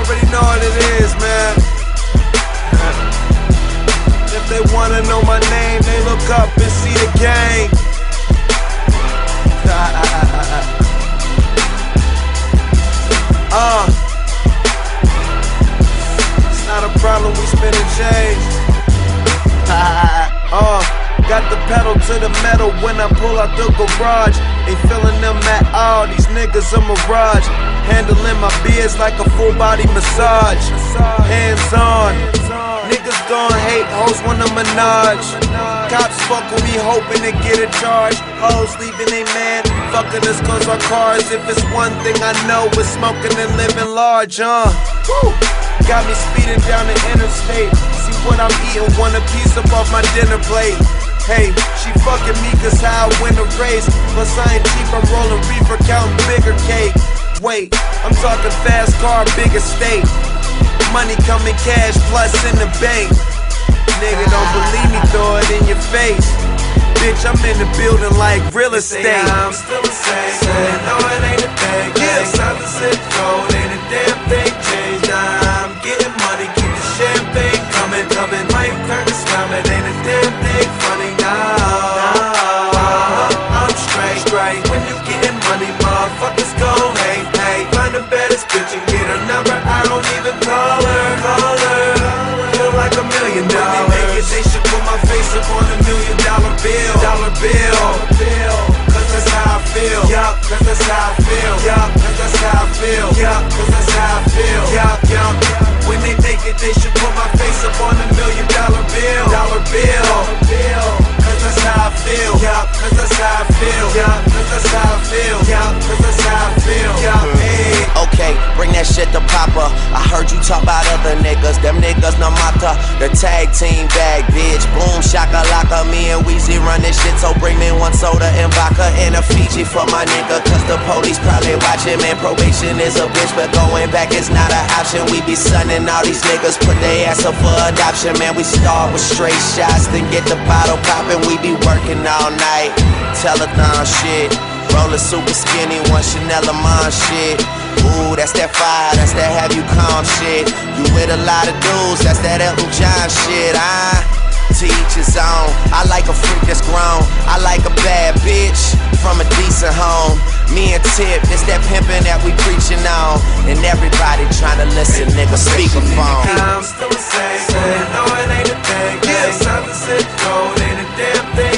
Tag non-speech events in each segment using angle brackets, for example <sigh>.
Already know what it is, man. If they wanna know my name, they look up and see the gang. <laughs> uh, it's not a problem, we spinning change. Got the pedal to the metal when I pull out the garage. Ain't feeling them at all, these niggas a mirage. Handling my beers like a full body massage. Hands on. Niggas gon' hate, hoes wanna menage. Cops fuck with me hoping to get a charge. Hoes leaving they man, fucking us cause our cars. If it's one thing I know, it's smoking and living large, huh? Got me speeding down the interstate. See what I'm eating, want a piece up off my dinner plate. Hey, she fucking me cause how I win a race. Plus I ain't cheap, I'm rolling reefer, counting bigger cake. Wait, I'm talking fast car, big estate. Money coming cash plus in the bank. Nigga, don't believe me, throw it in your face. Bitch, I'm in the building like real estate. I'm still the same. Say, no, it ain't should put my shit to Papa. I heard you talk about other niggas, them niggas no matter. The tag team bag, bitch. Boom, shaka laka. Me and Weezy run this shit, so bring me one soda and vodka and a Fiji for my nigga. Cause the police probably watching, man. Probation is a bitch, but going back is not an option. We be sunning all these niggas, put their ass up for adoption, man. We start with straight shots, then get the bottle poppin'. We be working all night. Telethon shit. Rollin' super skinny, one Chanel Amon shit. Ooh, that's that fire, that's that have you calm shit. You with a lot of dudes, that's that Elton John shit. Ah. I to each his own. I like a freak that's grown. I like a bad bitch from a decent home. Me and Tip, it's that pimpin' that we preachin' on. And everybody tryna listen, nigga, speakerphone. I'm still the same. No, it ain't a thing. Yeah, something zip code, ain't a damn thing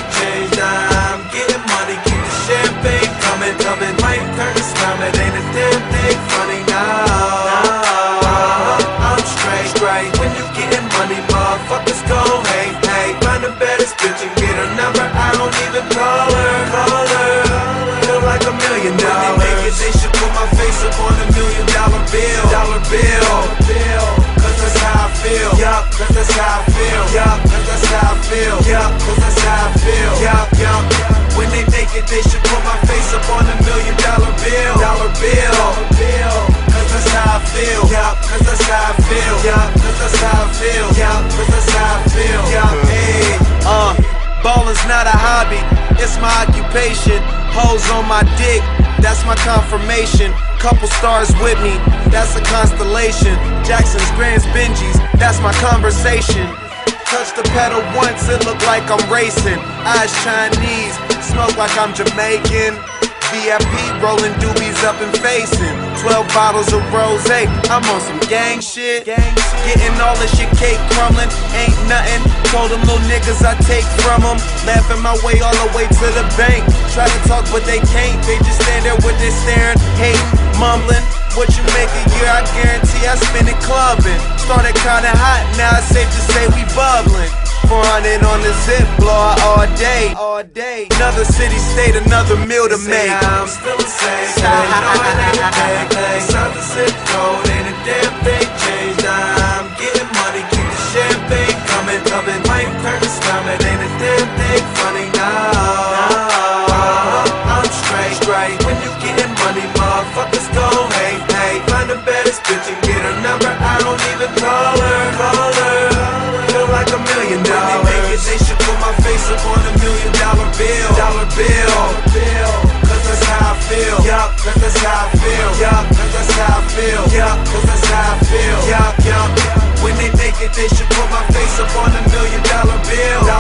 bill. Cause that's how I feel. Yup, cause that's how I feel. Yup, cause that's how I feel. Yup, cause that's how I feel. Yup, yup. When they make it, they should put my face up on a million dollar bill, dollar bill. Cause that's how I feel. Yup, cause that's how I feel. Yup, cause that's how I feel. Yup, cause that's how I feel. Yup, hey. Uh, ballin's not a hobby, it's my occupation. Hoes on my dick, that's my confirmation. Couple stars with me, that's a constellation. Jackson's Grand's Benji's, that's my conversation. Touch the pedal once, it look like I'm racing. Eyes Chinese, smoke like I'm Jamaican. VIP rolling doobies up and facing. 12 bottles of rose, I'm on some gang shit. Getting all this shit cake crumbling, ain't nothing. Told them little niggas I take from them. Laughing my way all the way to the bank. Try to talk, but they can't. They just stand there with their staring, hating, mumbling. What you make a year, I guarantee I spend it clubbing. Started kinda hot, now it's safe to say we bubbling. 400 on the zip, all day. All day. Another city, state, another meal to make. I'm still the same. Say, no, it ain't a thing. thing. Something zip code, ain't a damn thing changed. I'm bill. Cause that's how I feel. Yup, cause that's how I feel. Yup, cause that's how I feel. Yeah, cause that's how I feel. Yeah, yeah. When they think it, they should put my face up on a million dollar bill.